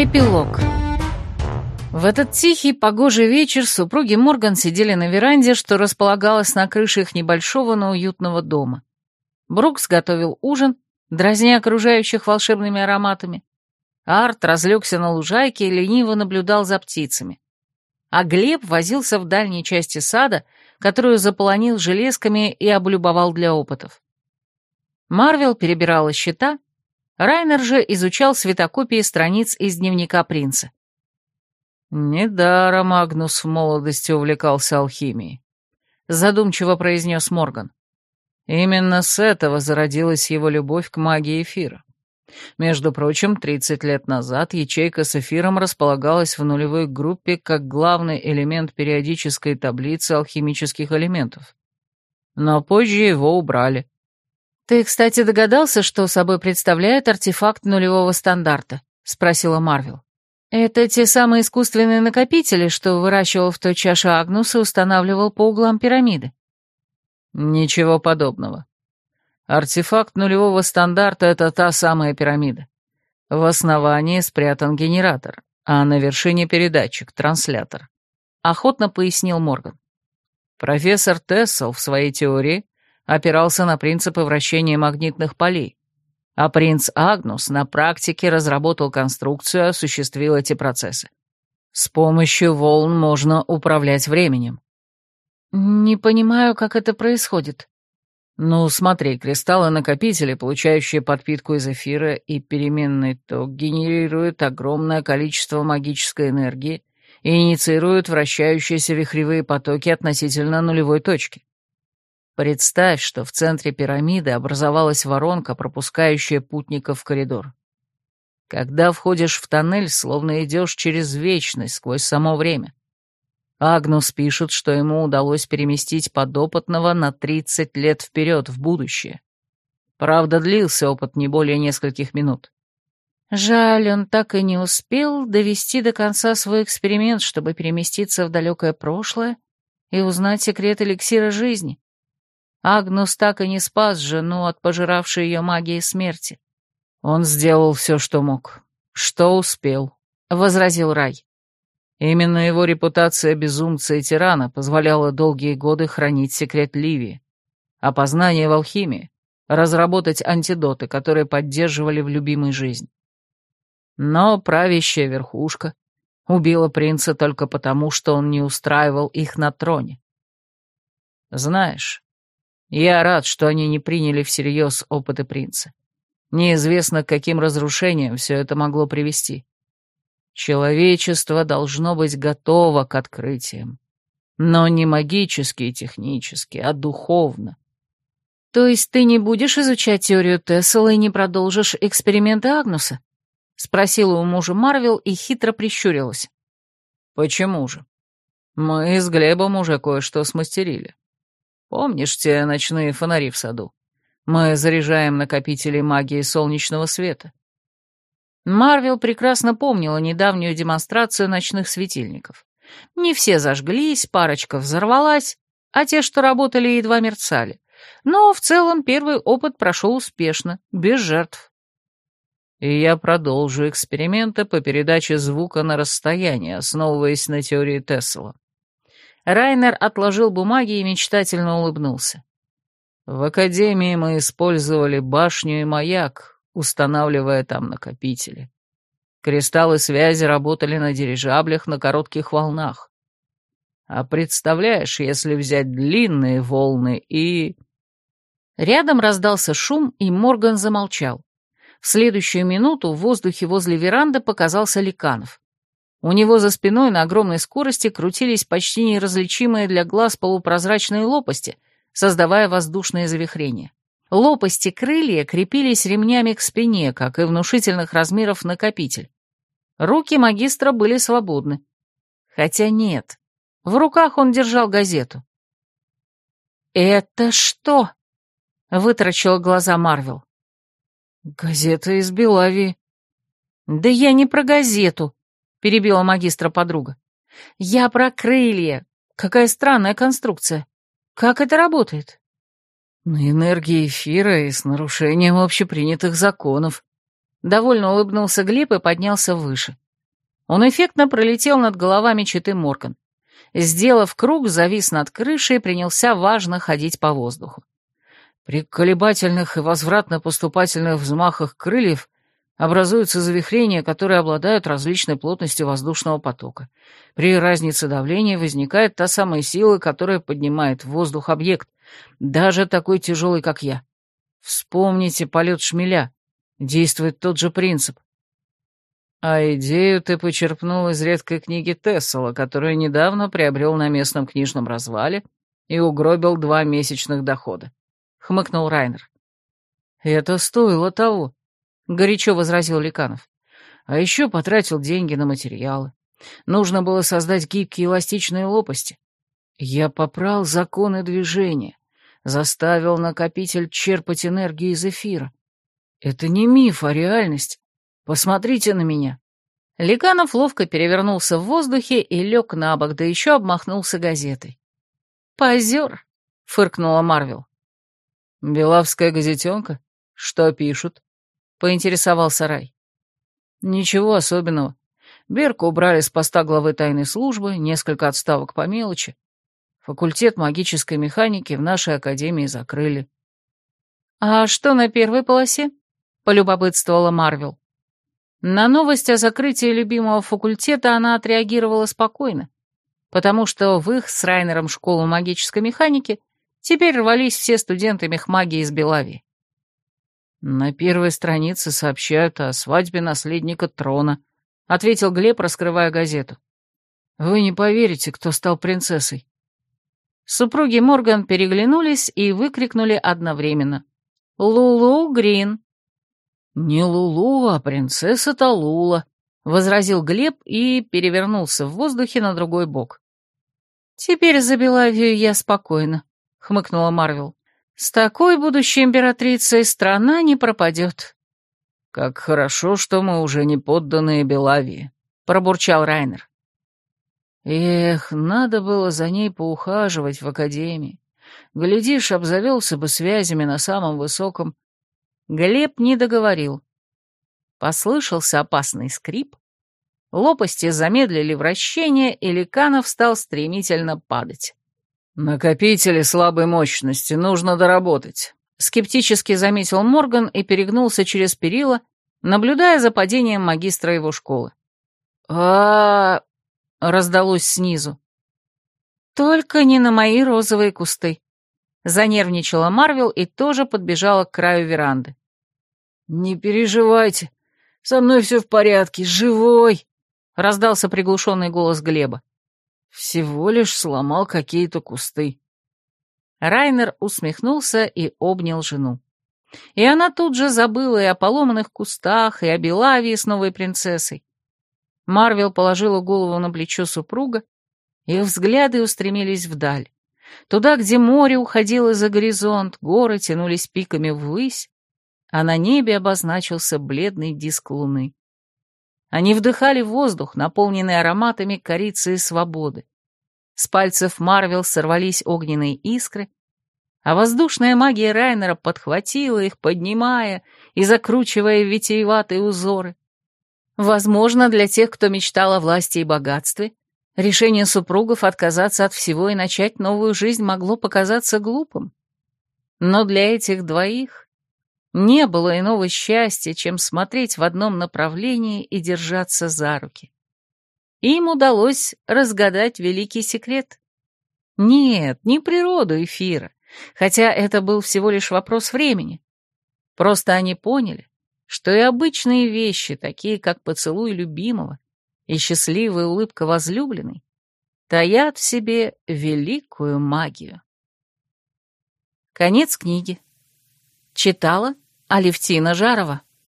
Эпилог. В этот тихий, погожий вечер супруги Морган сидели на веранде, что располагалось на крыше их небольшого, но уютного дома. Брукс готовил ужин, дразня окружающих волшебными ароматами. Арт разлегся на лужайке и лениво наблюдал за птицами. А Глеб возился в дальней части сада, которую заполонил железками и облюбовал для опытов. Марвел перебирала счета, Райнер же изучал светокопии страниц из дневника принца. «Недаром Агнус в молодости увлекался алхимией», — задумчиво произнес Морган. «Именно с этого зародилась его любовь к магии эфира. Между прочим, 30 лет назад ячейка с эфиром располагалась в нулевой группе как главный элемент периодической таблицы алхимических элементов. Но позже его убрали. «Ты, кстати, догадался, что собой представляет артефакт нулевого стандарта?» — спросила Марвел. «Это те самые искусственные накопители, что выращивал в той чаше Агнус и устанавливал по углам пирамиды?» «Ничего подобного. Артефакт нулевого стандарта — это та самая пирамида. В основании спрятан генератор, а на вершине передатчик, транслятор», — охотно пояснил Морган. Профессор Тессел в своей теории опирался на принципы вращения магнитных полей, а принц Агнус на практике разработал конструкцию осуществил эти процессы. С помощью волн можно управлять временем. «Не понимаю, как это происходит». «Ну, смотри, кристаллы-накопители, получающие подпитку из эфира и переменный ток, генерируют огромное количество магической энергии и инициируют вращающиеся вихревые потоки относительно нулевой точки. Представь, что в центре пирамиды образовалась воронка, пропускающая путников в коридор. Когда входишь в тоннель, словно идешь через вечность, сквозь само время. Агнус пишет, что ему удалось переместить подопытного на 30 лет вперед, в будущее. Правда, длился опыт не более нескольких минут. Жаль, он так и не успел довести до конца свой эксперимент, чтобы переместиться в далекое прошлое и узнать секрет эликсира жизни. Агнус так и не спас жену от пожиравшей ее магии смерти. Он сделал все, что мог. Что успел, — возразил Рай. Именно его репутация безумца и тирана позволяла долгие годы хранить секрет Ливии, а познание в алхимии — разработать антидоты, которые поддерживали в любимой жизнь. Но правящая верхушка убила принца только потому, что он не устраивал их на троне. Знаешь, я рад, что они не приняли всерьез опыты принца. Неизвестно, к каким разрушениям все это могло привести. Человечество должно быть готово к открытиям. Но не магически и технически, а духовно. То есть ты не будешь изучать теорию Тессела и не продолжишь эксперименты Агнуса? Спросила у мужа Марвел и хитро прищурилась. Почему же? Мы с Глебом уже кое-что смастерили. Помнишь те ночные фонари в саду? Мы заряжаем накопители магии солнечного света. Марвел прекрасно помнила недавнюю демонстрацию ночных светильников. Не все зажглись, парочка взорвалась, а те, что работали, едва мерцали. Но в целом первый опыт прошел успешно, без жертв. И я продолжу эксперименты по передаче звука на расстояние, основываясь на теории Тессела. Райнер отложил бумаги и мечтательно улыбнулся. В академии мы использовали башню и маяк, устанавливая там накопители. Кристаллы связи работали на дирижаблях на коротких волнах. А представляешь, если взять длинные волны и... Рядом раздался шум, и Морган замолчал. В следующую минуту в воздухе возле веранды показался Ликанов. У него за спиной на огромной скорости крутились почти неразличимые для глаз полупрозрачные лопасти, создавая воздушные завихрения. Лопасти крылья крепились ремнями к спине, как и внушительных размеров накопитель. Руки магистра были свободны. Хотя нет, в руках он держал газету. «Это что?» — вытрачил глаза Марвел. «Газета из Белавии». «Да я не про газету», — перебила магистра подруга. «Я про крылья. Какая странная конструкция. Как это работает?» «На энергии эфира и с нарушением общепринятых законов». Довольно улыбнулся Глеб и поднялся выше. Он эффектно пролетел над головами читы Морган. Сделав круг, завис над крышей и принялся важно ходить по воздуху. При колебательных и возвратно-поступательных взмахах крыльев образуются завихрения, которые обладают различной плотностью воздушного потока. При разнице давления возникает та самая сила, которая поднимает в воздух объект, даже такой тяжелый, как я. Вспомните полет шмеля. Действует тот же принцип. А идею ты почерпнул из редкой книги Тессела, которую недавно приобрел на местном книжном развале и угробил два месячных дохода. Хмыкнул Райнер. Это стоило того, горячо возразил Ликанов. А еще потратил деньги на материалы. Нужно было создать гибкие эластичные лопасти. Я попрал законы движения, заставил накопитель черпать энергию из эфира. Это не миф, а реальность. Посмотрите на меня». Ликанов ловко перевернулся в воздухе и лег на бок, да еще обмахнулся газетой. «Позер», — фыркнула Марвел. «Белавская газетенка? Что пишут?» — поинтересовался Рай. «Ничего особенного. Берку убрали с поста главы тайной службы, несколько отставок по мелочи. Факультет магической механики в нашей академии закрыли». «А что на первой полосе?» полюбопытствовала Марвел. На новость о закрытии любимого факультета она отреагировала спокойно, потому что в их с Райнером школу магической механики теперь рвались все студенты мехмагии из Белавии. «На первой странице сообщают о свадьбе наследника трона», — ответил Глеб, раскрывая газету. «Вы не поверите, кто стал принцессой». Супруги Морган переглянулись и выкрикнули одновременно. «Лулу Грин!» «Не Лулу, а принцесса Талула», — возразил Глеб и перевернулся в воздухе на другой бок. «Теперь за Белавию я спокойна», — хмыкнула Марвел. «С такой будущей императрицей страна не пропадет». «Как хорошо, что мы уже не подданные Белавии», — пробурчал Райнер. «Эх, надо было за ней поухаживать в академии. Глядишь, обзавелся бы связями на самом высоком Глеб не договорил. Послышался опасный скрип. Лопасти замедлили вращение, и Ликанов стал стремительно падать. «Накопители слабой мощности, нужно доработать», — скептически заметил Морган и перегнулся через перила, наблюдая за падением магистра его школы. а раздалось снизу. «Только не на мои розовые кусты», — занервничала Марвел и тоже подбежала к краю веранды. «Не переживайте, со мной все в порядке, живой!» — раздался приглушенный голос Глеба. «Всего лишь сломал какие-то кусты». Райнер усмехнулся и обнял жену. И она тут же забыла и о поломанных кустах, и о Белавии с новой принцессой. Марвел положила голову на плечо супруга, их взгляды устремились вдаль. Туда, где море уходило за горизонт, горы тянулись пиками ввысь, а на небе обозначился бледный диск луны. Они вдыхали воздух, наполненный ароматами корицы и свободы. С пальцев Марвел сорвались огненные искры, а воздушная магия Райнера подхватила их, поднимая и закручивая витиеватые узоры. Возможно, для тех, кто мечтал о власти и богатстве, решение супругов отказаться от всего и начать новую жизнь могло показаться глупым. Но для этих двоих не было иного счастья, чем смотреть в одном направлении и держаться за руки. Им удалось разгадать великий секрет. Нет, не природу эфира, хотя это был всего лишь вопрос времени. Просто они поняли, что и обычные вещи, такие как поцелуй любимого и счастливая улыбка возлюбленной, таят в себе великую магию. Конец книги. Читала Алевтина Жарова.